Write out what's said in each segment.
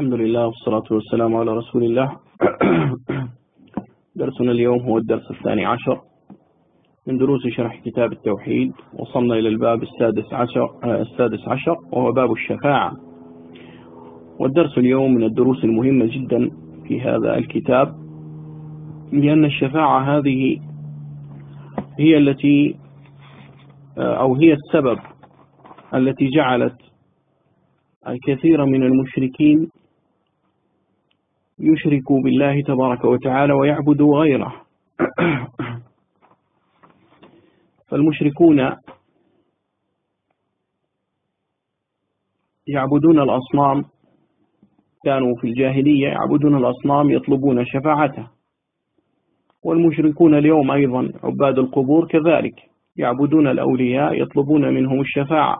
الحمد لله والصلاة والسلام على رسول الله. درسنا اليوم هو الدرس الثاني عشر من دروس شرح كتاب التوحيد. وصلنا إلى الباب السادس عشر, السادس عشر وهو باب الشفاعة. والدرس اليوم من الدروس المهمة جدا في هذا الكتاب لأن الشفاعة هذه هي التي أو هي السبب التي جعلت الكثير من المشركين يشركوا بالله تبارك وتعالى ويعبدوا غيره. فالمشركون يعبدون الأصنام كانوا في الجاهلية يعبدون الأصنام يطلبون شفاعته. والمشركون اليوم أيضا عباد القبور كذلك يعبدون الأولياء يطلبون منهم الشفاعة.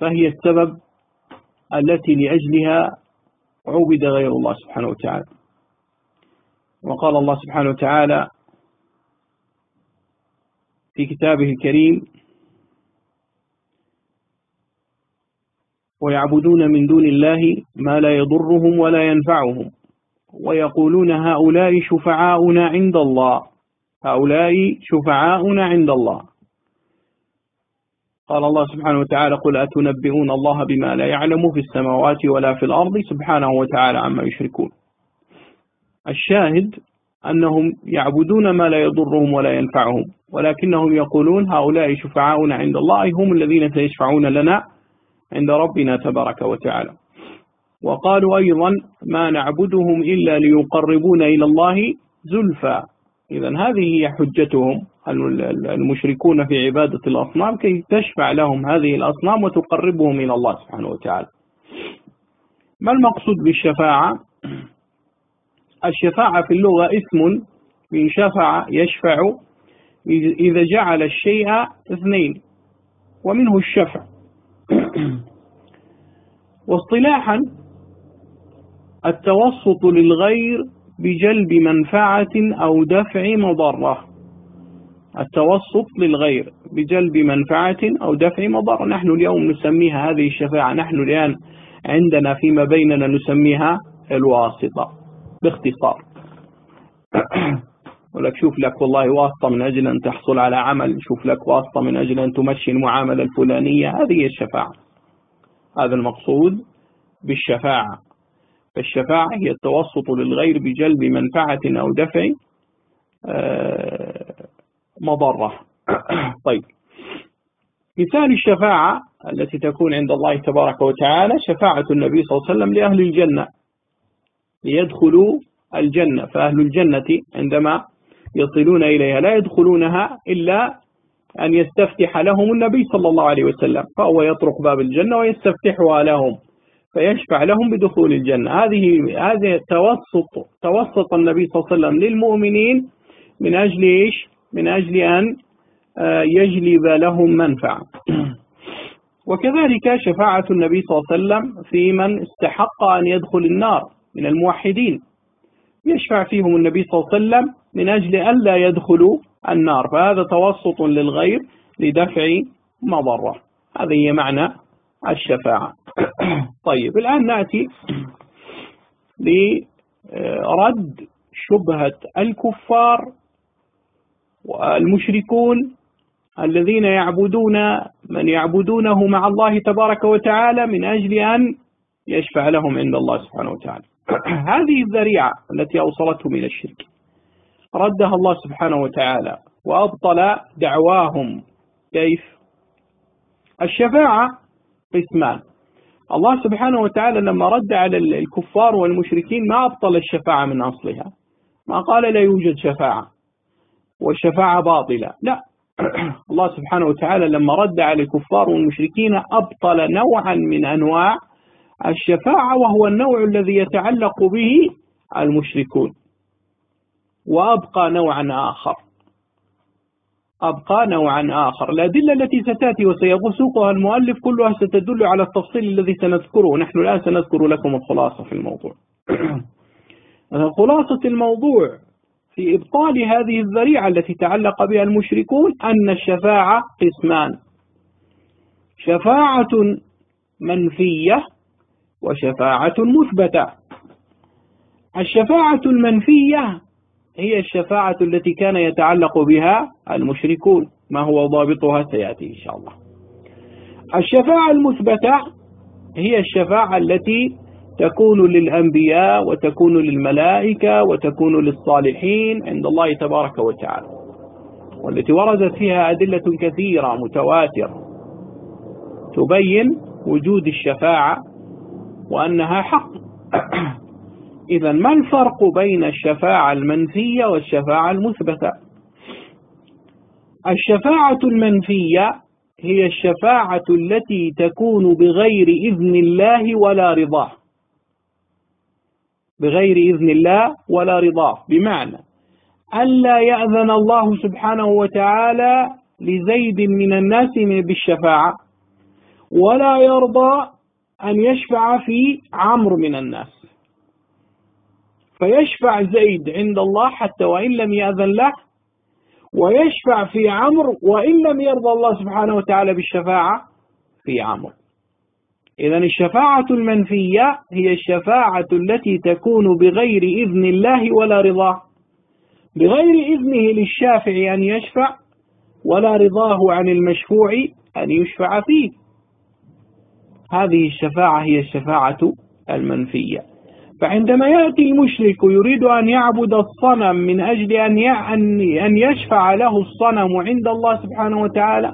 فهي السبب التي لأجلها عبد غير الله سبحانه وتعالى. وقال الله سبحانه وتعالى في كتابه الكريم ويعبدون من دون الله ما لا يضرهم ولا ينفعهم ويقولون هؤلاء شفعاؤنا عند الله هؤلاء شفعاؤنا عند الله. قال الله سبحانه وتعالى قل أتنبئون الله بما لا يعلم في السماوات ولا في الأرض سبحانه وتعالى عما يشركون. الشاهد أنهم يعبدون ما لا يضرهم ولا ينفعهم ولكنهم يقولون هؤلاء شفعاؤنا عند الله هم الذين سيشفعون لنا عند ربنا تبارك وتعالى. وقالوا أيضا ما نعبدهم إلا ليقربونا إلى الله زلفى. إذا هذه هي حجتهم. المشركون في عبادة الأصنام كي تشفع لهم هذه الأصنام وتقربهم إلى الله سبحانه وتعالى. ما المقصود بالشفاعة؟ الشفاعة في اللغة اسم من شفع يشفع إذا جعل الشيء اثنين ومنه الشفع. واصطلاحا التوسط للغير بجلب منفعة أو دفع مضرة. التوسط للغير بجلب منفعة أو دفع مضرة نحن اليوم نسميها هذه الشفاعة. نحن الآن عندنا فيما بيننا نسميها الواسطة باختصار. ولك شوف لك والله واسطة من أجل أن تحصل على عمل. شوف لك واسطة من أجل أن تمشي المعاملة الفلانية. هذه الشفاعة. هذا المقصود بالشفاعة. فالشفاعة هي التوسط للغير بجلب منفعة أو دفع آه، مضرة. طيب. مثال الشفاعة التي تكون عند الله تبارك وتعالى شفاعة النبي صلى الله عليه وسلم لأهل الجنة ليدخلوا الجنة. فأهل الجنة عندما يصلون إليها لا يدخلونها إلا أن يستفتح لهم النبي صلى الله عليه وسلم فهو يطرق باب الجنة ويستفتحها لهم فيشفع لهم بدخول الجنة. هذه هذه توسط توسط النبي صلى الله عليه وسلم للمؤمنين من أجل إيش؟ من أجل أن آه، يجلب لهم منفعة. وكذلك شفاعة النبي صلى الله عليه وسلم في من استحق أن يدخل النار من الموحدين. يشفع فيهم النبي صلى الله عليه وسلم من أجل أن لا يدخلوا النار. فهذا توسط للغير لدفع مضرة. هذه هي معنى الشفاعة. طيب الآن نأتي لرد شبهة الكفار والمشركون الذين يعبدون من يعبدونه مع الله تبارك وتعالى من أجل أن يشفع لهم عند الله سبحانه وتعالى. هذه الذريعة التي أوصلتهم إلى الشرك ردها الله سبحانه وتعالى وأبطل دعواهم. كيف؟ الشفاعة قسمان. الله سبحانه وتعالى لما رد على الكفار والمشركين ما أبطل الشفاعة من أصلها. ما قال لا يوجد شفاعة. والشفاعة باطلة. لا. الله سبحانه وتعالى لما رد على الكفار والمشركين أبطل نوعا من أنواع الشفاعة وهو النوع الذي يتعلق به المشركون. وأبقى نوعا آخر. أبقى نوعا آخر. الأدلة التي ستأتي وسيسوقها المؤلف كلها ستدل على التفصيل الذي سنذكره. نحن الآن سنذكر لكم الخلاصة في الموضوع. خلاصة الموضوع. في إبطال هذه الذريعة التي تعلق بها المشركون أن الشفاعة قسمان. شفاعة منفية وشفاعة مثبتة. الشفاعة المنفية هي الشفاعة التي كان يتعلق بها المشركون. ما هو ضابطها؟ سيأتي إن شاء الله. الشفاعة المثبتة هي الشفاعة التي تكون للأنبياء وتكون للملائكة وتكون للصالحين عند الله تبارك وتعالى. والتي وردت فيها أدلة كثيرة متواترة تبين وجود الشفاعة وأنها حق. إذا ما الفرق بين الشفاعة المنفية والشفاعة المثبتة؟ الشفاعة المنفية هي الشفاعة التي تكون بغير إذن الله ولا رضاه. بغير إذن الله ولا رضاه. بمعنى ألا يأذن الله سبحانه وتعالى لزيد من الناس بالشفاعة ولا يرضى أن يشفع في عمرو من الناس. فيشفع زيد عند الله حتى وإن لم يأذن له ويشفع في عمرو وإن لم يرضى الله سبحانه وتعالى بالشفاعة في عمرو. إذا الشفاعة المنفية هي الشفاعة التي تكون بغير إذن الله ولا رضاه. بغير إذنه للشافع أن يشفع ولا رضاه عن المشفوع أن يشفع فيه. هذه الشفاعة هي الشفاعة المنفية. فعندما يأتي المشرك يريد أن يعبد الصنم من أجل أن أن يشفع له الصنم عند الله سبحانه وتعالى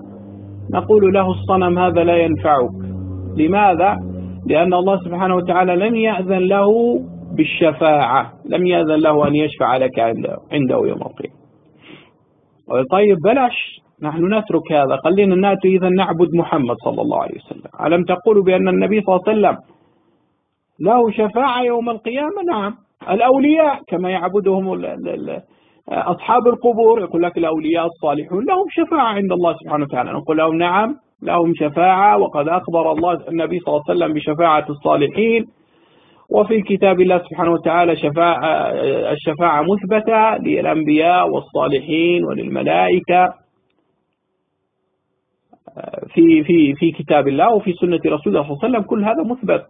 نقول له الصنم هذا لا ينفعك. لماذا؟ لأن الله سبحانه وتعالى لم يأذن له بالشفاعة لم يأذن له أن يشفع لك عنده, عنده يوم القيامة. طيب بلاش. نحن نترك هذا. خلينا نأتي إذا نعبد محمد صلى الله عليه وسلم. ألم تقولوا بأن النبي صلى الله عليه وسلم له شفاعة يوم القيامة؟ نعم. الأولياء كما يعبدهم أصحاب القبور يقول لك الأولياء الصالحون لهم شفاعة عند الله سبحانه وتعالى. نقول لهم نعم لهم شفاعة وقد أخبر الله النبي صلى الله عليه وسلم بشفاعة الصالحين. وفي كتاب الله سبحانه وتعالى شفاعة الشفاعة مثبتة للأنبياء والصالحين وللملائكة في في في كتاب الله وفي سنة رسول الله صلى الله عليه وسلم. كل هذا مثبت.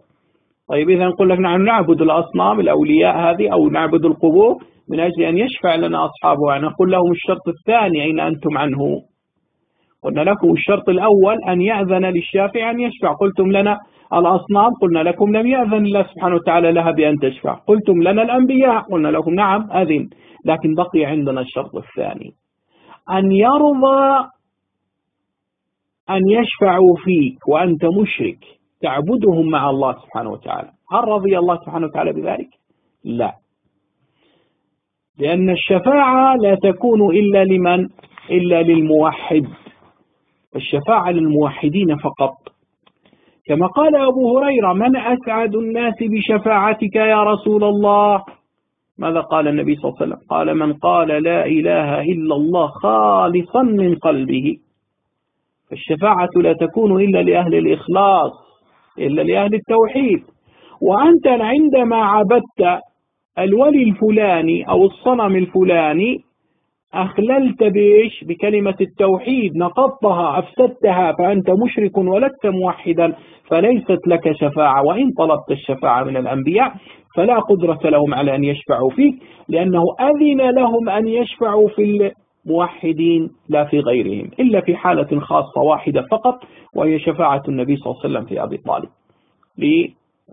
طيب إذا نقول لك نحن نعبد الأصنام الأولياء هذه أو نعبد القبور من أجل أن يشفع لنا أصحابها. نقول لهم الشرط الثاني أين أنتم عنه؟ قلنا لكم الشرط الأول أن يأذن للشافع أن يشفع. قلتم لنا الأصنام قلنا لكم لم يأذن الله سبحانه وتعالى لها بأن تشفع. قلتم لنا الأنبياء قلنا لكم نعم أذن. لكن بقي عندنا الشرط الثاني. أن يرضى أن يشفعوا فيك وأنت مشرك تعبدهم مع الله سبحانه وتعالى. هل رضي الله سبحانه وتعالى بذلك؟ لا. لأن الشفاعة لا تكون إلا لمن؟ إلا للموحد. الشفاعة للموحدين فقط. كما قال أبو هريرة من أسعد الناس بشفاعتك يا رسول الله؟ ماذا قال النبي صلى الله عليه وسلم؟ قال من قال لا إله إلا الله خالصا من قلبه. فالشفاعة لا تكون إلا لأهل الإخلاص إلا لأهل التوحيد. وأنت عندما عبدت الولي الفلاني أو الصنم الفلاني أخللت بإيش؟ بكلمة التوحيد. نقضتها أفسدتها. فأنت مشرك ولست موحدا فليست لك شفاعة. وإن طلبت الشفاعة من الأنبياء فلا قدرة لهم على أن يشفعوا فيك لأنه أذن لهم أن يشفعوا في الموحدين لا في غيرهم إلا في حالة خاصة واحدة فقط وهي شفاعة النبي صلى الله عليه وسلم في أبي طالب.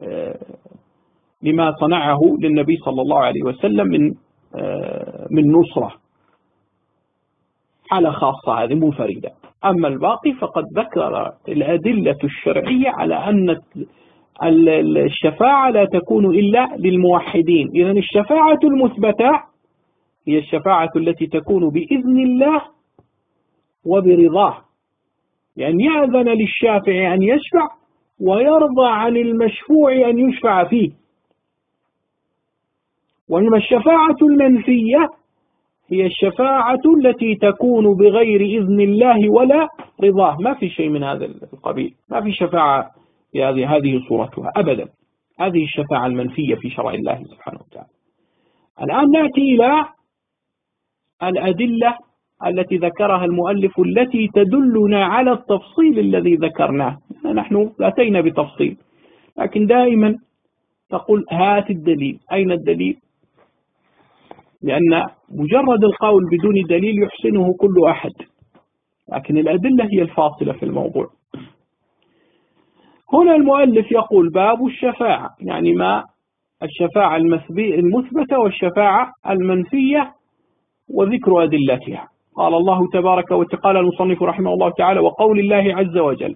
آه، لما صنعه للنبي صلى الله عليه وسلم من آه، من نصرة. حالة خاصة هذه منفردة أما الباقي فقد ذكر الأدلة الشرعية على أن الشفاعة لا تكون إلا للموحدين. إذا الشفاعة المثبتة هي الشفاعة التي تكون بإذن الله وبرضاه. يعني يأذن للشافع أن يشفع ويرضى عن المشفوع أن يشفع فيه. وإنما الشفاعة المنفية هي الشفاعة التي تكون بغير إذن الله ولا رضاه. ما في شيء من هذا القبيل. ما في شفاعة هذه هذه صورتها. أبدا. هذه الشفاعة المنفية في شرع الله سبحانه وتعالى. الآن نأتي إلى الأدلة التي ذكرها المؤلف التي تدلنا على التفصيل الذي ذكرناه. نحن أتينا بتفصيل. لكن دائما تقول هات الدليل. أين الدليل؟ لأن مجرد القول بدون دليل يحسنه كل أحد. لكن الأدلة هي الفاصلة في الموضوع. هنا المؤلف يقول باب الشفاعة يعني ما الشفاعة المثبتة والشفاعة المنفية وذكر أدلتها. قال الله تبارك وتعالى المصنف رحمه الله تعالى وقول الله عز وجل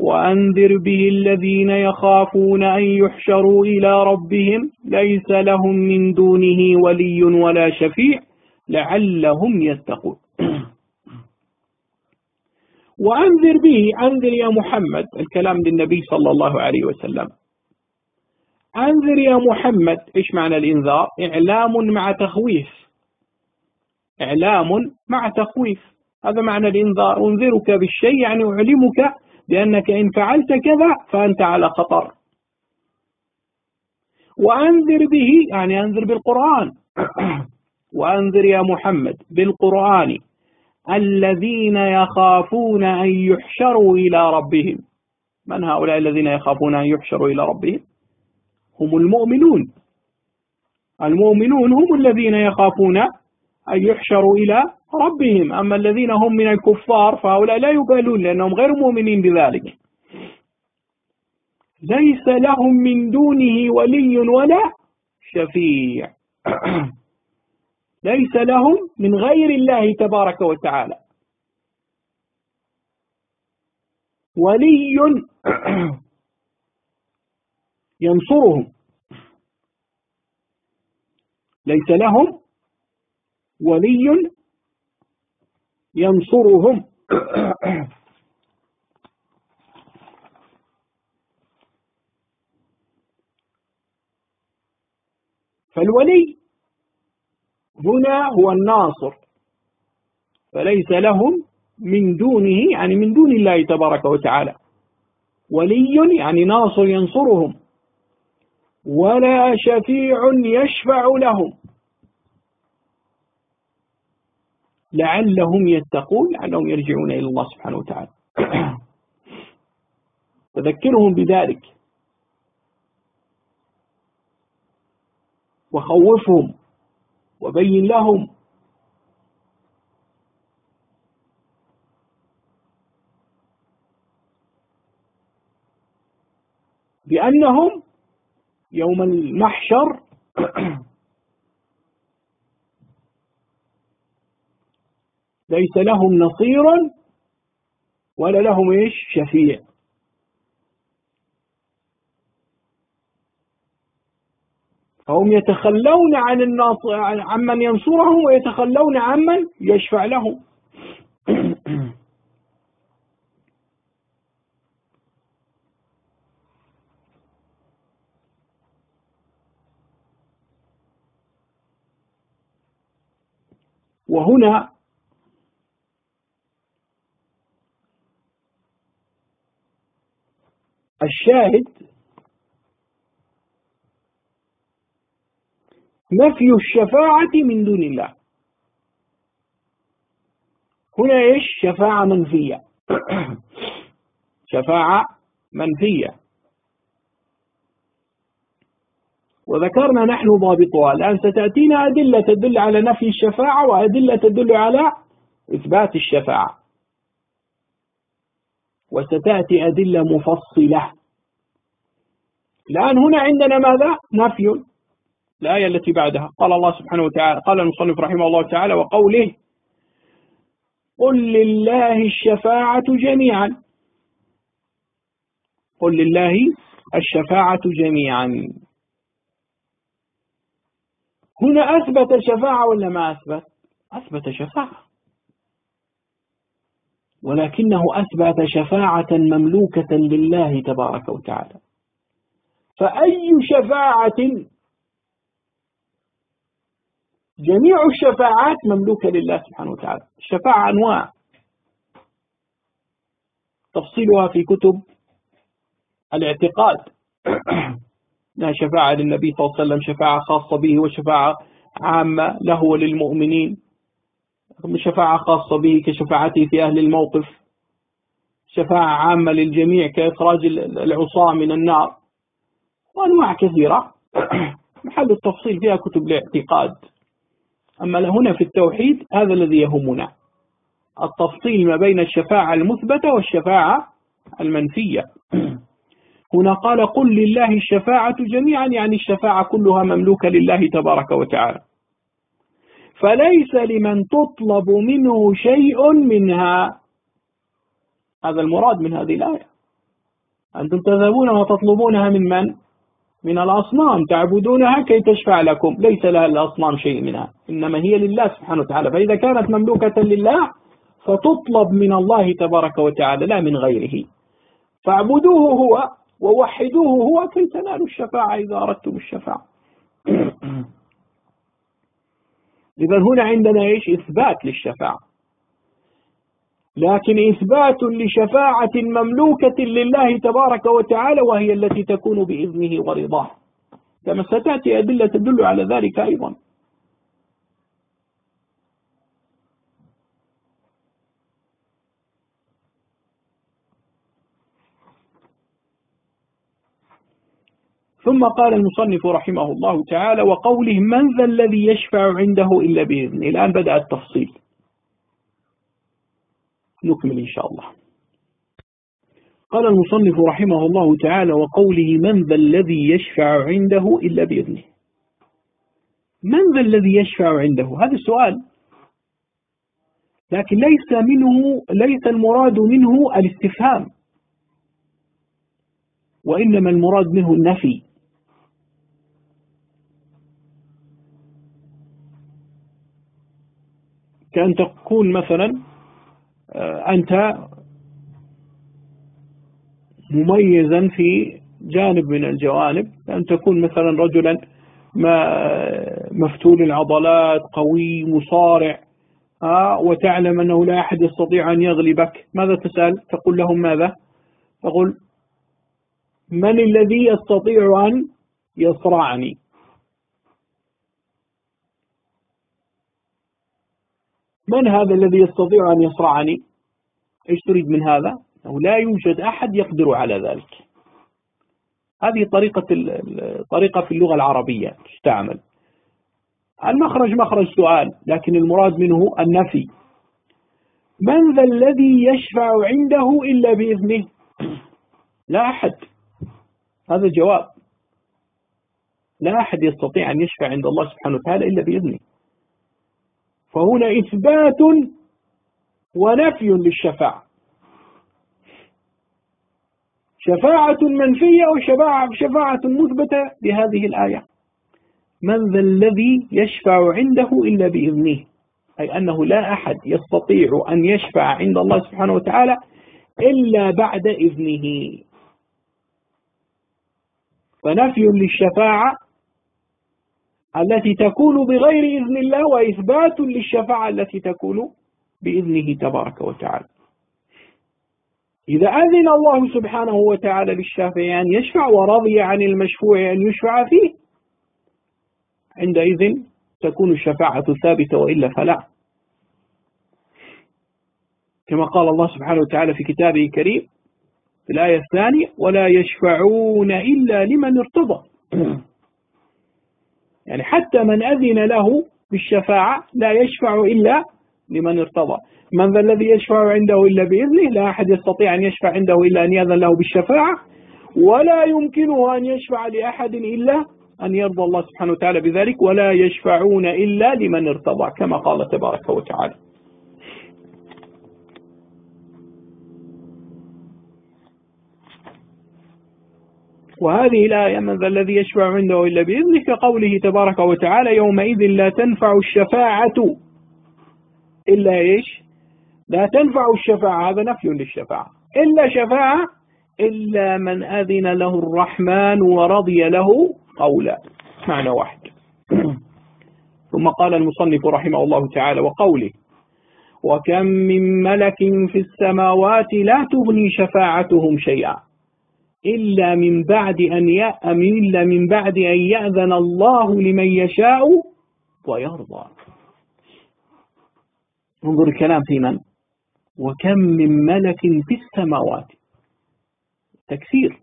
وأنذر به الذين يخافون أن يحشروا إلى ربهم ليس لهم من دونه ولي ولا شفيع لعلهم يتقون. وأنذر به أنذر يا محمد الكلام للنبي صلى الله عليه وسلم. أنذر يا محمد إيش معنى الإنذار؟ إعلام مع تخويف. إعلام مع تخويف. هذا معنى الإنذار. أنذرك بالشيء يعني أعلمك بأنك إن فعلت كذا فأنت على خطر. وأنذر به يعني أنذر بالقرآن. وأنذر يا محمد بالقرآن. الذين يخافون أن يحشروا إلى ربهم. من هؤلاء الذين يخافون أن يحشروا إلى ربهم؟ هم المؤمنون. المؤمنون هم الذين يخافون أن يحشروا إلى ربهم. أما الذين هم من الكفار فهؤلاء لا يبالون لأنهم غير مؤمنين بذلك. ليس لهم من دونه ولي ولا شفيع. ليس لهم من غير الله تبارك وتعالى. ولي ينصرهم. ليس لهم ولي ينصرهم. فالولي هنا هو الناصر فليس لهم من دونه يعني من دون الله تبارك وتعالى ولي يعني ناصر ينصرهم ولا شفيع يشفع لهم. لعلهم يتقون لعلهم يرجعون إلى الله سبحانه وتعالى. فذكرهم بذلك. وخوفهم وبين لهم. بأنهم يوم المحشر ليس لهم نصير ولا لهم إيش؟ شفيع. فهم يتخلون عن الناصر عمن ينصرهم ويتخلون عمن يشفع لهم. وهنا الشاهد نفي الشفاعة من دون الله. هنا إيش؟ شفاعة منفية. شفاعة منفية. وذكرنا نحن ضابطها. الآن ستأتينا أدلة تدل على نفي الشفاعة وأدلة تدل على إثبات الشفاعة. وستأتي أدلة مفصلة. الآن هنا عندنا ماذا؟ نفي الآية التي بعدها. قال الله سبحانه وتعالى قال المصنف رحمه الله تعالى وقوله قل لله الشفاعة جميعا. قل لله الشفاعة جميعا. هنا أثبت شفاعة ولا ما أثبت؟ أثبت شفاعة ولكنه أثبت شفاعة مملوكة لله تبارك وتعالى. فأي شفاعة؟ جميع الشفاعات مملوكة لله سبحانه وتعالى. الشفاعة أنواع. تفصيلها في كتب الاعتقاد. لا شفاعة للنبي صلى الله عليه وسلم شفاعة خاصة به وشفاعة عامة له وللمؤمنين. شفاعة خاصة به كشفاعته في أهل الموقف. شفاعة عامة للجميع كإخراج العصاة من النار. وأنواع كثيرة. محل التفصيل فيها كتب الاعتقاد. أما هنا في التوحيد هذا الذي يهمنا. التفصيل ما بين الشفاعة المثبتة والشفاعة المنفية. هنا قال قل لله الشفاعة جميعا يعني الشفاعة كلها مملوكة لله تبارك وتعالى. فليس لمن تطلب منه شيء منها. هذا المراد من هذه الآية. أنتم تذهبون وتطلبونها من من؟ من الأصنام. تعبدونها كي تشفع لكم. ليس لها الأصنام شيء منها. إنما هي لله سبحانه وتعالى. فإذا كانت مملوكة لله فتطلب من الله تبارك وتعالى لا من غيره. فاعبدوه هو ووحدوه هو كي تنالوا الشفاعة إذا أردتم الشفاعة. إذا هنا عندنا إيش؟ إثبات للشفاعة. لكن إثبات لشفاعة مملوكة لله تبارك وتعالى وهي التي تكون بإذنه ورضاه. كما ستأتي أدلة تدل على ذلك أيضا. ثم قال المصنف رحمه الله تعالى وقوله من ذا الذي يشفع عنده إلا بإذنه الآن بدأ التفصيل. نكمل إن شاء الله. قال المصنف رحمه الله تعالى وقوله من ذا الذي يشفع عنده إلا بإذنه من ذا الذي يشفع عنده؟ هذا السؤال. لكن ليس منه ليس المراد منه الاستفهام وإنما المراد منه النفي. كأن تقول مثلا آه، أنت مميزا في جانب من الجوانب. أن تكون مثلا رجلا مفتول العضلات قوي مصارع آه، وتعلم أنه لا أحد يستطيع أن يغلبك. ماذا تسأل؟ تقول لهم ماذا؟ تقول من الذي يستطيع أن يصرعني؟ من هذا الذي يستطيع أن يصرعني؟ إيش تريد من هذا؟ أنه لا يوجد أحد يقدر على ذلك. هذه طريقة طريقة في اللغة العربية تستعمل المخرج مخرج سؤال لكن المراد منه النفي. من ذا الذي يشفع عنده إلا بإذنه؟ لا أحد. هذا الجواب لا أحد يستطيع أن يشفع عند الله سبحانه وتعالى إلا بإذنه. فهنا إثبات ونفي للشفاعة. شفاعة منفية وشفاعة شفاعة مثبتة بهذه الآية. من ذا الذي يشفع عنده إلا بإذنه. أي أنه لا أحد يستطيع أن يشفع عند الله سبحانه وتعالى إلا بعد إذنه. فنفي للشفاعة التي تكون بغير إذن الله وإثبات للشفاعة التي تكون بإذنه تبارك وتعالى. إذا أذن الله سبحانه وتعالى للشافع أن يشفع ورضي عن المشفوع أن يشفع فيه عندئذ تكون الشفاعة ثابتة وإلا فلا. كما قال الله سبحانه وتعالى في كتابه الكريم في الآية الثانية ولا يشفعون إلا لمن ارتضى. يعني حتى من أذن له بالشفاعة لا يشفع إلا لمن ارتضى. من ذا الذي يشفع عنده إلا بإذنه لا أحد يستطيع أن يشفع عنده إلا أن يأذن له بالشفاعة ولا يمكنه أن يشفع لأحد إلا أن يرضى الله سبحانه وتعالى بذلك ولا يشفعون إلا لمن ارتضى كما قال تبارك وتعالى. وهذه الآية من ذا الذي يشفع عنده إلا بإذنه كقوله تبارك وتعالى يومئذ لا تنفع الشفاعة إلا إيش؟ لا تنفع الشفاعة. هذا نفي للشفاعة. إلا شفاعة إلا من أذن له الرحمن ورضي له قولا. معنى واحد. ثم قال المصنف رحمه الله تعالى وقوله وكم من ملك في السماوات لا تغني شفاعتهم شيئا. إلا من بعد أن إلا من بعد أن يأذن الله لمن يشاء ويرضى. انظر الكلام في من؟ وكم من ملك في السماوات. تكثير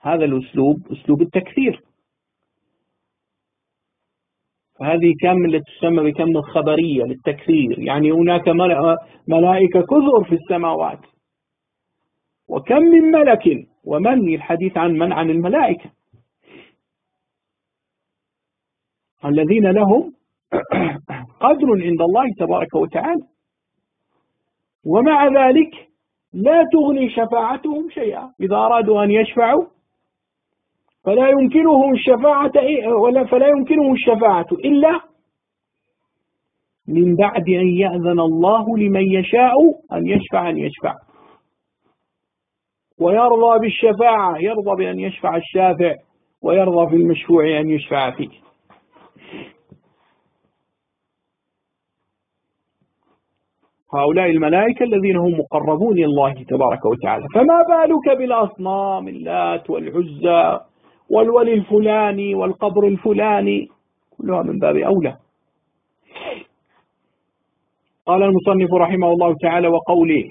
هذا الأسلوب أسلوب التكثير فهذه التي تسمى بكم الخبرية للتكثير يعني هناك ملائكة كثر في السماوات. وكم من ملك ومن الحديث عن من عن الملائكة. الذين لهم قدر عند الله تبارك وتعالى. ومع ذلك لا تغني شفاعتهم شيئا. إذا أرادوا أن يشفعوا فلا يمكنهم الشفاعة ولا فلا يمكنهم الشفاعة إلا من بعد أن يأذن الله لمن يشاء أن يشفع أن يشفع. ويرضى بالشفاعة يرضى بأن يشفع الشافع ويرضى في المشفوع أن يشفع فيه. هؤلاء الملائكة الذين هم مقربون الله تبارك وتعالى. فما بالك بالأصنام اللات والعزى والولي الفلاني والقبر الفلاني؟ كلها من باب أولى. قال المصنف رحمه الله تعالى وقوله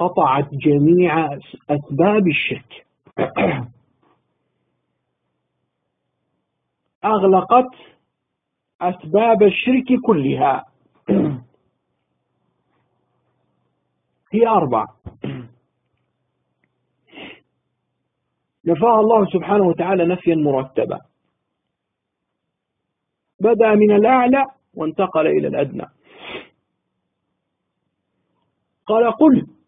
قطعت جميع أسباب الشرك أغلقت أسباب الشرك كلها. هي أربع نفاها الله سبحانه وتعالى نفيا مرتبا. بدأ من الأعلى وانتقل إلى الأدنى. قال قل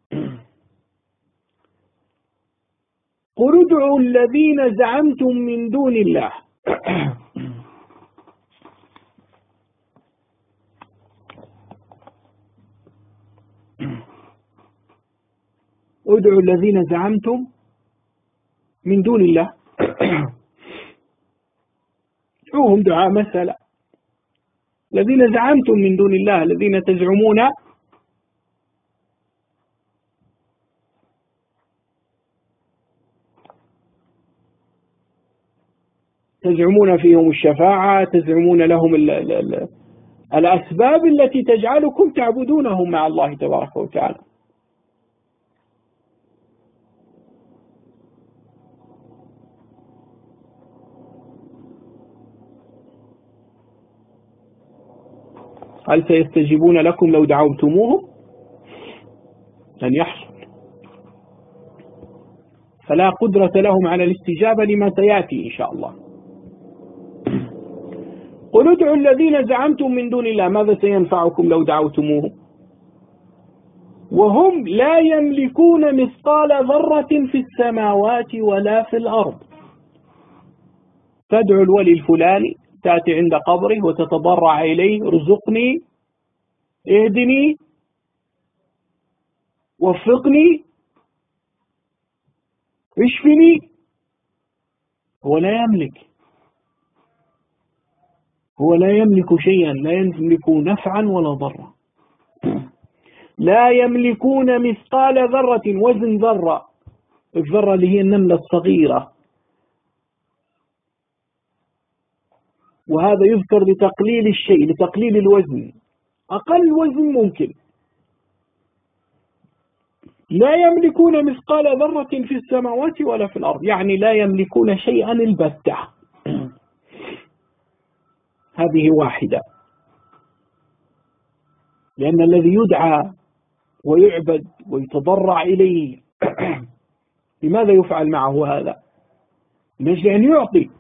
قل ادعوا الذين زعمتم من دون الله. ادعوا الذين زعمتم من دون الله. ادعوهم دعاء مسألة الذين زعمتم من دون الله الذين تزعمون تزعمون فيهم الشفاعة تزعمون لهم ال ال ال الأسباب التي تجعلكم تعبدونهم مع الله تبارك وتعالى. هل سيستجيبون لكم لو دعوتموهم؟ لن يحصل. فلا قدرة لهم على الاستجابة لما سيأتي إن شاء الله. قل ادعوا الذين زعمتم من دون الله ماذا سينفعكم لو دعوتموهم؟ وهم لا يملكون مثقال ذرة في السماوات ولا في الأرض. تدعو الولي الفلاني تأتي عند قبره وتتضرع إليه ارزقني اهدني وفقني اشفني. هو لا يملك. هو لا يملك شيئا لا يملك نفعا ولا ضرا. لا يملكون مثقال ذرة وزن ذرة. الذرة اللي هي النملة الصغيرة. وهذا يذكر لتقليل الشيء لتقليل الوزن. أقل وزن ممكن. لا يملكون مثقال ذرة في السماوات ولا في الأرض. يعني لا يملكون شيئا البتة. هذه واحدة. لأن الذي يدعى ويعبد ويتضرع إليه لماذا يفعل معه هذا؟ من أجل أن يعطي.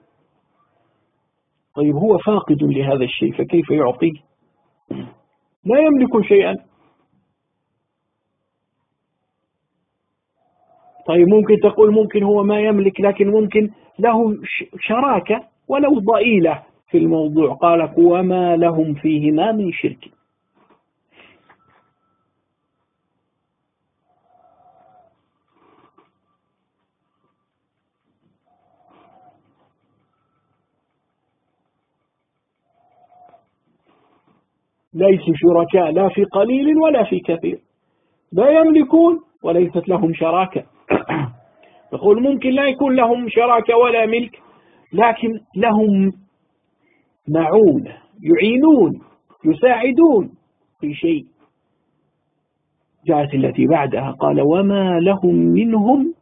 طيب هو فاقد لهذا الشيء فكيف يعطيه لا يملك شيئا. طيب ممكن تقول ممكن هو ما يملك لكن ممكن له شراكة ولو ضئيلة. في الموضوع. قال وما لهم فيهما من شرك. ليسوا شركاء لا في قليل ولا في كثير. لا يملكون وليست لهم شراكة. يقول ممكن لا يكون لهم شراكة ولا ملك لكن لهم معون يعينون يساعدون في شيء. جاءت التي بعدها قال وما لهم منهم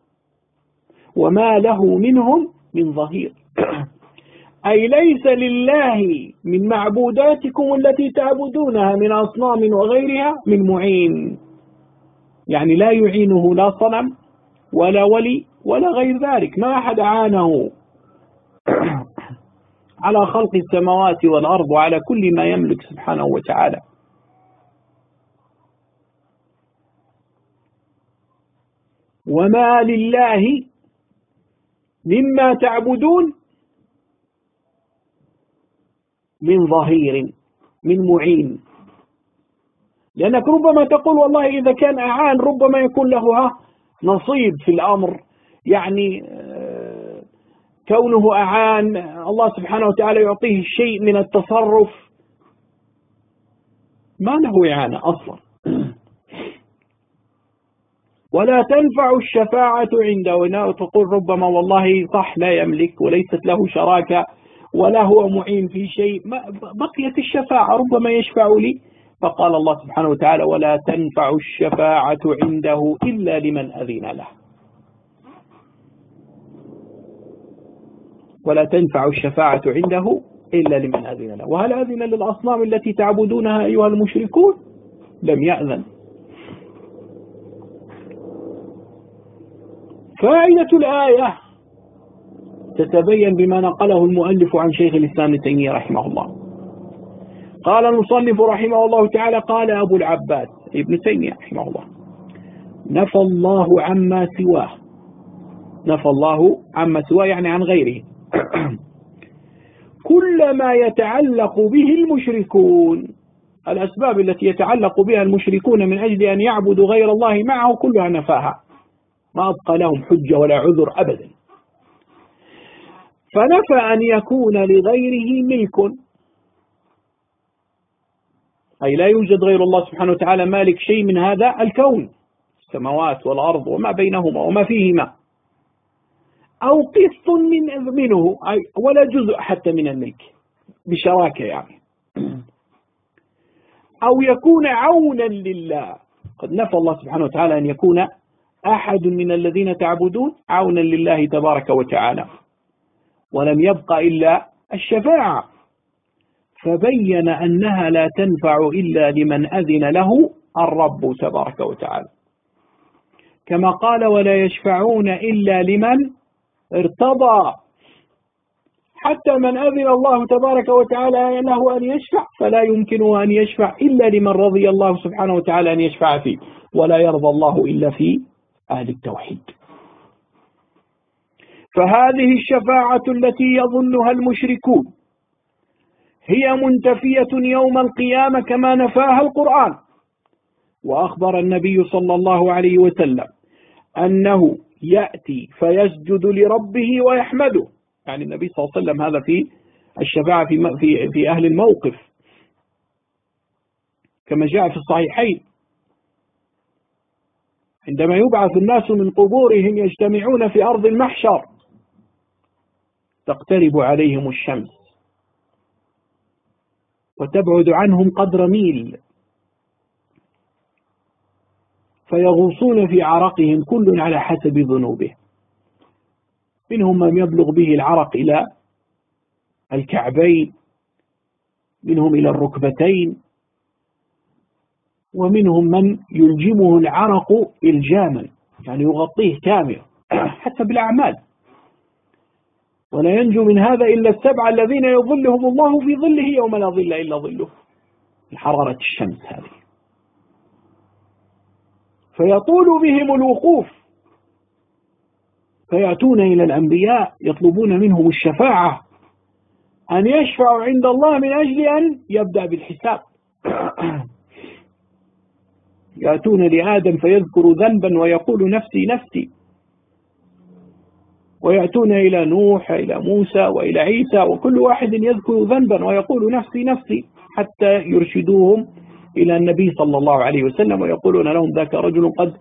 وما له منهم من ظهير. أي ليس لله من معبوداتكم التي تعبدونها من أصنام وغيرها من معين. يعني لا يعينه لا صنم ولا ولي ولا غير ذلك ما أحد عانه. على خلق السماوات والأرض وعلى كل ما يملك سبحانه وتعالى. وما لله مما تعبدون من ظهير من معين. لأنك ربما تقول والله إذا كان أعان ربما يكون له نصيب في الأمر. يعني كونه أعان الله سبحانه وتعالى يعطيه شيء من التصرف. ما له إعانة أصلا. ولا تنفع الشفاعة عنده تقول ربما والله صح لا يملك وليست له شراكة ولا هو معين في شيء. بقيت الشفاعة ربما يشفع لي. فقال الله سبحانه وتعالى ولا تنفع الشفاعة عنده إلا لمن أذن له. ولا تنفع الشفاعة عنده إلا لمن أذن له. وهل أذن للأصنام التي تعبدونها أيها المشركون؟ لم يأذن. فائدة الآية تتبين بما نقله المؤلف عن شيخ الإسلام ابن تيمية رحمه الله. قال المصنف رحمه الله تعالى قال أبو العباس ابن تيمية رحمه الله نفى الله عما سواه. نفى الله عما سواه يعني عن غيره. كل ما يتعلق به المشركون الأسباب التي يتعلق بها المشركون من أجل أن يعبدوا غير الله معه كلها نفاها. ما أبقى لهم حجة ولا عذر أبدا. فنفى أن يكون لغيره ملك. أي لا يوجد غير الله سبحانه وتعالى مالك شيء من هذا الكون. السماوات والأرض وما بينهما وما فيهما. أو قسط من منه ولا جزء حتى من الملك. بشراكة يعني. أو يكون عونا لله. قد نفى الله سبحانه وتعالى أن يكون أحد من الذين تعبدون عونا لله تبارك وتعالى. ولم يبق إلا الشفاعة. فبين أنها لا تنفع إلا لمن أذن له الرب تبارك وتعالى. كما قال ولا يشفعون إلا لمن ارتضى. حتى من أذن الله تبارك وتعالى له أن يشفع فلا يمكنه أن يشفع إلا لمن رضي الله سبحانه وتعالى أن يشفع فيه ولا يرضى الله إلا في أهل التوحيد. فهذه الشفاعة التي يظنها المشركون هي منتفية يوم القيامة كما نفاها القرآن. وأخبر النبي صلى الله عليه وسلم أنه يأتي فيسجد لربه ويحمده. يعني النبي صلى الله عليه وسلم هذا في الشفاعة في, في, في أهل الموقف. كما جاء في الصحيحين. عندما يبعث الناس من قبورهم يجتمعون في أرض المحشر. تقترب عليهم الشمس. وتبعد عنهم قدر ميل. فيغوصون في عرقهم كل على حسب ذنوبه منهم من يبلغ به العرق إلى الكعبين منهم إلى الركبتين ومنهم من يلجمه العرق إلجاما يعني يغطيه كامل حسب الأعمال. ولا ينجو من هذا إلا السبعة الذين يظلهم الله في ظله يوم لا ظل إلا ظله. حرارة الشمس هذه. فيطول بهم الوقوف. فيأتون إلى الأنبياء يطلبون منهم الشفاعة. أن يشفعوا عند الله من أجل أن يبدأ بالحساب. يأتون لآدم فيذكر ذنبا ويقول نفسي نفسي. ويأتون إلى نوح إلى موسى وإلى عيسى وكل واحد يذكر ذنبا ويقول نفسي نفسي حتى يرشدوهم إلى النبي صلى الله عليه وسلم ويقولون لهم ذاك رجل قد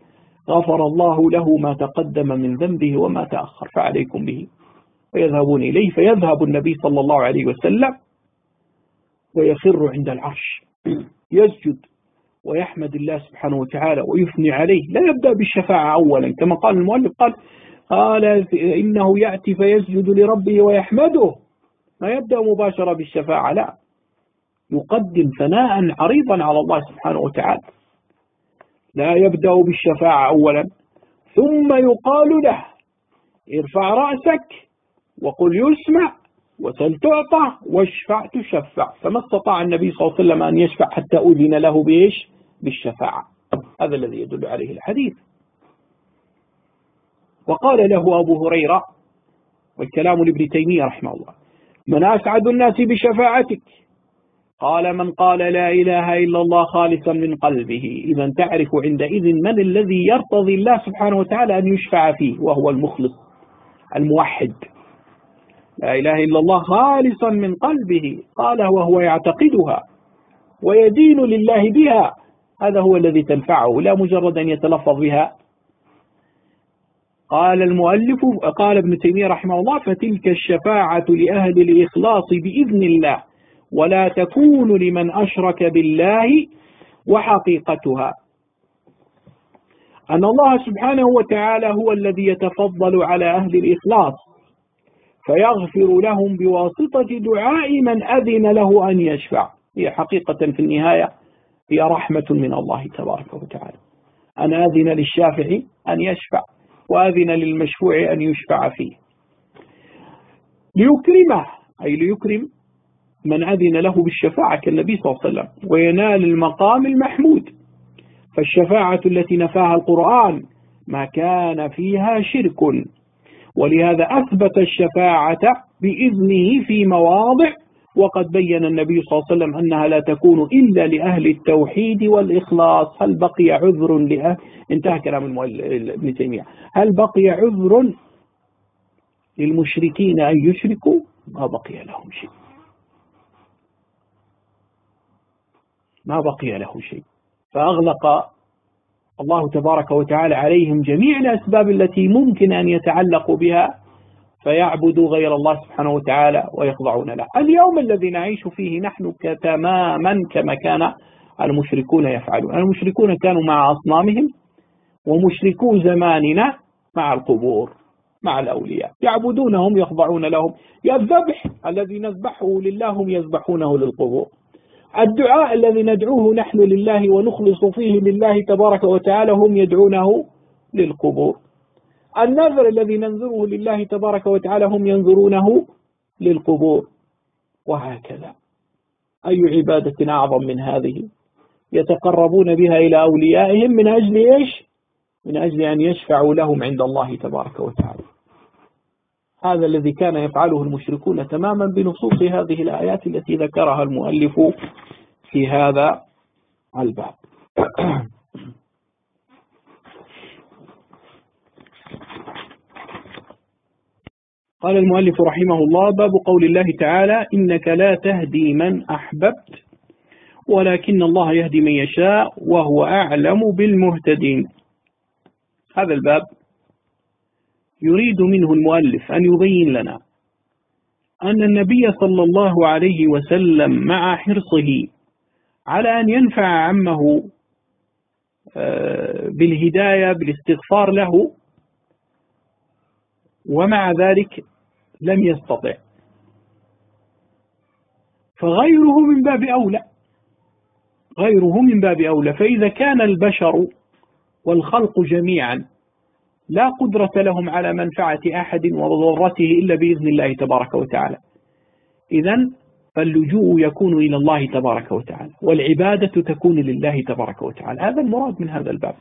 غفر الله له ما تقدم من ذنبه وما تأخر فعليكم به. ويذهبون إليه فيذهب النبي صلى الله عليه وسلم ويخر عند العرش يسجد ويحمد الله سبحانه وتعالى ويثني عليه. لا يبدأ بالشفاعة أولا كما قال المؤلف قال قال إنه يأتي فيسجد لربه ويحمده. ما يبدأ مباشرة بالشفاعة لا. يقدم ثناء عريضا على الله سبحانه وتعالى. لا يبدأ بالشفاعة أولا ثم يقال له ارفع رأسك وقل يسمع وسل تعطى واشفع تشفع. فما استطاع النبي صلى الله عليه وسلم أن يشفع حتى أذن له بإيش؟ بالشفاعة. هذا الذي يدل عليه الحديث. وقال له أبو هريرة والكلام لابن تيمية رحمه الله من أسعد الناس بشفاعتك قال من قال لا إله إلا الله خالصا من قلبه. إذا تعرف عندئذ من الذي يرتضي الله سبحانه وتعالى أن يشفع فيه وهو المخلص الموحد. لا إله إلا الله خالصا من قلبه قال وهو يعتقدها ويدين لله بها. هذا هو الذي تنفعه لا مجرد أن يتلفظ بها. قال المؤلف قال ابن تيمية رحمه الله فتلك الشفاعة لأهل الإخلاص بإذن الله. ولا تكون لمن أشرك بالله وحقيقتها. أن الله سبحانه وتعالى هو الذي يتفضل على أهل الإخلاص فيغفر لهم بواسطة دعاء من أذن له أن يشفع. هي حقيقة في النهاية هي رحمة من الله تبارك وتعالى. أن أذن للشافع أن يشفع وأذن للمشفوع أن يشفع فيه. ليكرمه أي ليكرم من أذن له بالشفاعة كالنبي صلى الله عليه وسلم وينال المقام المحمود. فالشفاعة التي نفاها القرآن ما كان فيها شرك ولهذا أثبت الشفاعة بإذنه في مواضع وقد بين النبي صلى الله عليه وسلم أنها لا تكون إلا لأهل التوحيد والإخلاص. هل بقي عذر لأهل؟ انتهى كلام ابن تيمية. هل بقي عذر للمشركين أن يشركوا؟ ما بقي لهم شيء. ما بقي له شيء. فأغلق الله تبارك وتعالى عليهم جميع الأسباب التي ممكن أن يتعلقوا بها فيعبدوا غير الله سبحانه وتعالى ويخضعون له. اليوم الذي نعيش فيه نحن تماما كما كان المشركون يفعلون. المشركون كانوا مع أصنامهم ومشركو زماننا مع القبور مع الأولياء. يعبدونهم يخضعون لهم. الذبح الذي نذبحه لله هم يذبحونه للقبور. الدعاء الذي ندعوه نحن لله ونخلص فيه لله تبارك وتعالى هم يدعونه للقبور. النذر الذي ننذره لله تبارك وتعالى هم ينذرونه للقبور. وهكذا. أي عبادة أعظم من هذه؟ يتقربون بها إلى أوليائهم من أجل إيش؟ من أجل أن يشفعوا لهم عند الله تبارك وتعالى. هذا الذي كان يفعله المشركون تماما بنصوص هذه الآيات التي ذكرها المؤلف في هذا الباب. قال المؤلف رحمه الله باب قول الله تعالى إنك لا تهدي من أحببت ولكن الله يهدي من يشاء وهو أعلم بالمهتدين. هذا الباب يريد منه المؤلف أن يبين لنا أن النبي صلى الله عليه وسلم مع حرصه على أن ينفع عمه آه، بالهداية بالاستغفار له ومع ذلك لم يستطع. فغيره من باب أولى غيره من باب أولى. فإذا كان البشر والخلق جميعا لا قدرة لهم على منفعة أحد وضرته إلا بإذن الله تبارك وتعالى. إذا فاللجوء يكون إلى الله تبارك وتعالى والعبادة تكون لله تبارك وتعالى. هذا المراد من هذا الباب.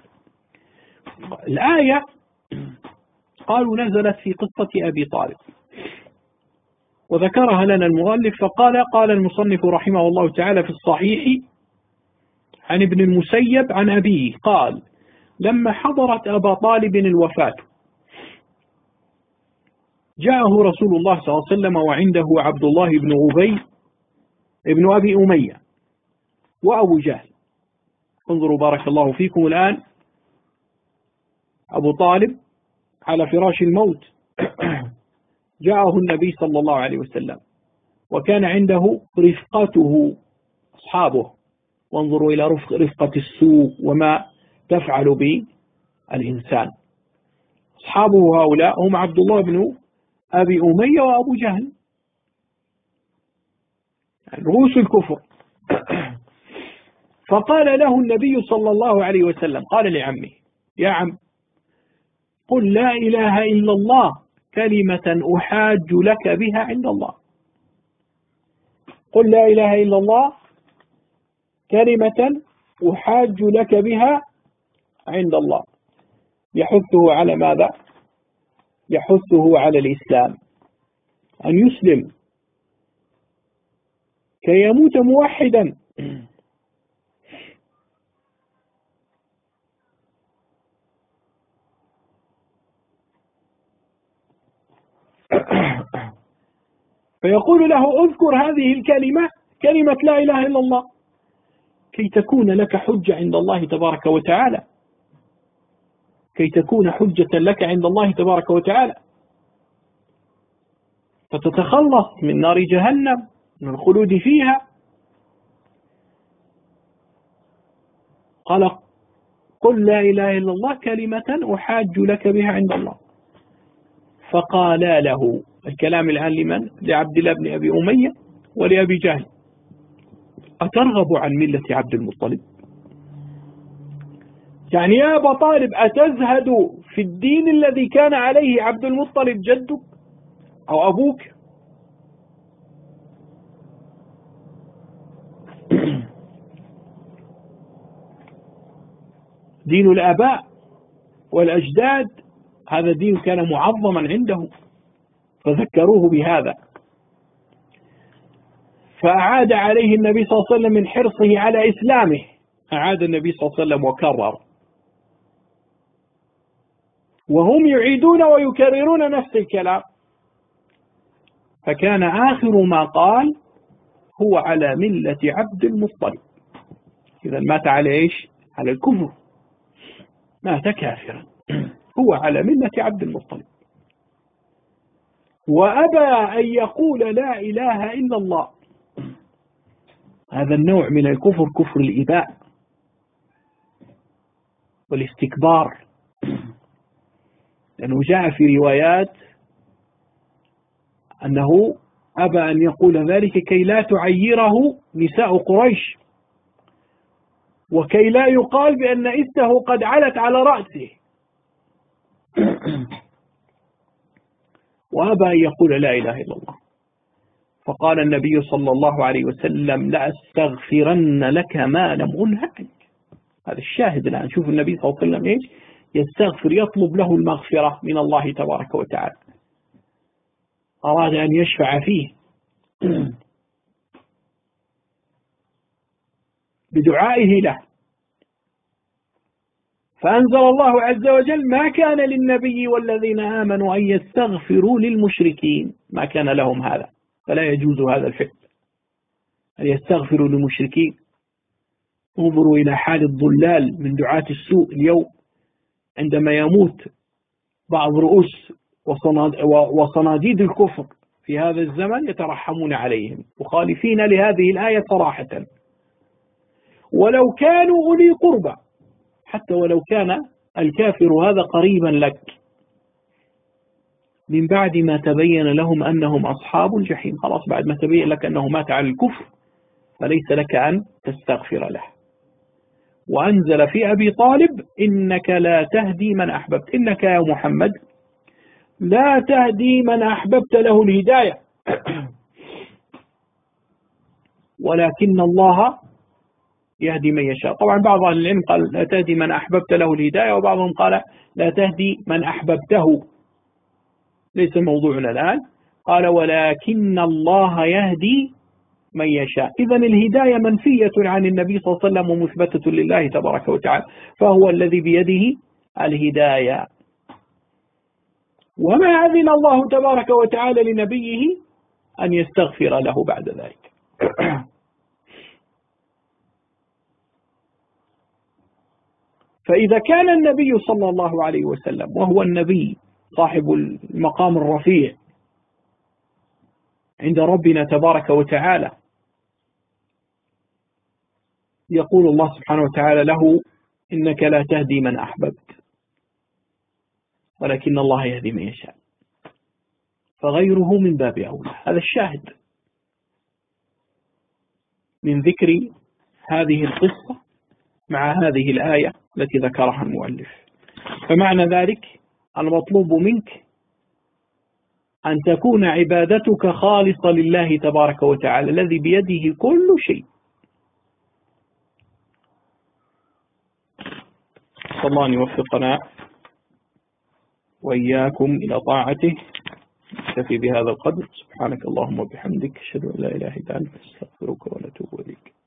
الآية قالوا نزلت في قصة أبي طالب وذكرها لنا المؤلف فقال قال المصنف رحمه الله تعالى في الصحيح عن ابن المسيب عن أبيه قال لما حضرت أبا طالب الوفاة. جاءه رسول الله صلى الله عليه وسلم وعنده عبد الله بن أبي ابن أبي أمية وأبو جهل. انظروا بارك الله فيكم الآن. أبو طالب على فراش الموت. جاءه النبي صلى الله عليه وسلم وكان عنده رفقته أصحابه. وانظروا إلى رفقة السوء وما تفعل بالإنسان. أصحابه هؤلاء هم عبد الله بن أبي أمية وأبو جهل. رؤوس الكفر. فقال له النبي صلى الله عليه وسلم قال لعمه يا عم قل لا إله إلا الله كلمة أحاج لك بها عند الله. قل لا إله إلا الله كلمة أحاج لك بها عند الله. يحثه على ماذا؟ يحثه على الإسلام. أن يسلم. كي يموت موحدا. فيقول له اذكر هذه الكلمة كلمة لا إله إلا الله. كي تكون لك حجة عند الله تبارك وتعالى. كي تكون حجة لك عند الله تبارك وتعالى. فتتخلص من نار جهنم من الخلود فيها. قال قل لا إله إلا الله كلمة أحاج لك بها عند الله. فقالا له الكلام الآن لمن؟ لعبد الله بن أبي أمية ولأبي جهل. أترغب عن ملة عبد المطلب؟ يعني يا أبا طالب أتزهد في الدين الذي كان عليه عبد المطلب جدك أو أبوك؟ دين الآباء والأجداد هذا الدين كان معظما عنده فذكروه بهذا. فأعاد عليه النبي صلى الله عليه وسلم من حرصه على إسلامه. أعاد النبي صلى الله عليه وسلم وكرر. وهم يعيدون ويكررون نفس الكلام. فكان آخر ما قال هو على ملة عبد المطلب. إذا مات على إيش؟ على الكفر. مات كافرا. هو على ملة عبد المطلب. وأبى أن يقول لا إله إلا الله. هذا النوع من الكفر كفر الإباء والاستكبار. لأنه جاء في روايات أنه أبى أن يقول ذلك كي لا تعيره نساء قريش وكي لا يقال بأن إسته قد علت على رأسه. وأبى أن يقول لا إله إلا الله. فقال النبي صلى الله عليه وسلم لأستغفرن لك ما لم أنه عنك هذا الشاهد الآن. شوف النبي صلى الله عليه وسلم إيش؟ يستغفر يطلب له المغفرة من الله تبارك وتعالى. أراد أن يشفع فيه. بدعائه له. فأنزل الله عز وجل ما كان للنبي والذين آمنوا أن يستغفروا للمشركين. ما كان لهم هذا. فلا يجوز هذا الفعل. أن يستغفروا للمشركين. انظروا إلى حال الضلال من دعاة السوء اليوم. عندما يموت بعض رؤوس وصناديد الكفر في هذا الزمن يترحمون عليهم مخالفين لهذه الآية صراحة. ولو كانوا أولي قربى حتى ولو كان الكافر هذا قريبا لك من بعد ما تبين لهم أنهم أصحاب الجحيم. خلاص بعد ما تبين لك أنه مات على الكفر فليس لك أن تستغفر له. وأنزل في أبي طالب إنك لا تهدي من أحببت. إنك يا محمد لا تهدي من أحببت له الهداية. ولكن الله يهدي من يشاء. طبعا بعض أهل العلم قال لا تهدي من أحببت له الهداية وبعضهم قال لا تهدي من أحببته. ليس موضوعنا الآن. قال ولكن الله يهدي من يشاء. إذا الهداية منفية عن النبي صلى الله عليه وسلم ومثبتة لله تبارك وتعالى. فهو الذي بيده الهداية. وما أذن الله تبارك وتعالى لنبيه أن يستغفر له بعد ذلك. فإذا كان النبي صلى الله عليه وسلم وهو النبي صاحب المقام الرفيع عند ربنا تبارك وتعالى يقول الله سبحانه وتعالى له إنك لا تهدي من أحببت ولكن الله يهدي من يشاء فغيره من باب أولى. هذا الشاهد من ذكر هذه القصة مع هذه الآية التي ذكرها المؤلف. فمعنى ذلك المطلوب منك أن تكون عبادتك خالصة لله تبارك وتعالى الذي بيده كل شيء. صلى الله أن يوفقنا وإياكم إلى طاعته. نكتفي بهذا القدر. سبحانك اللهم وبحمدك أشهد أن لا إله إلا أنت أستغفرك ونتوب إليك.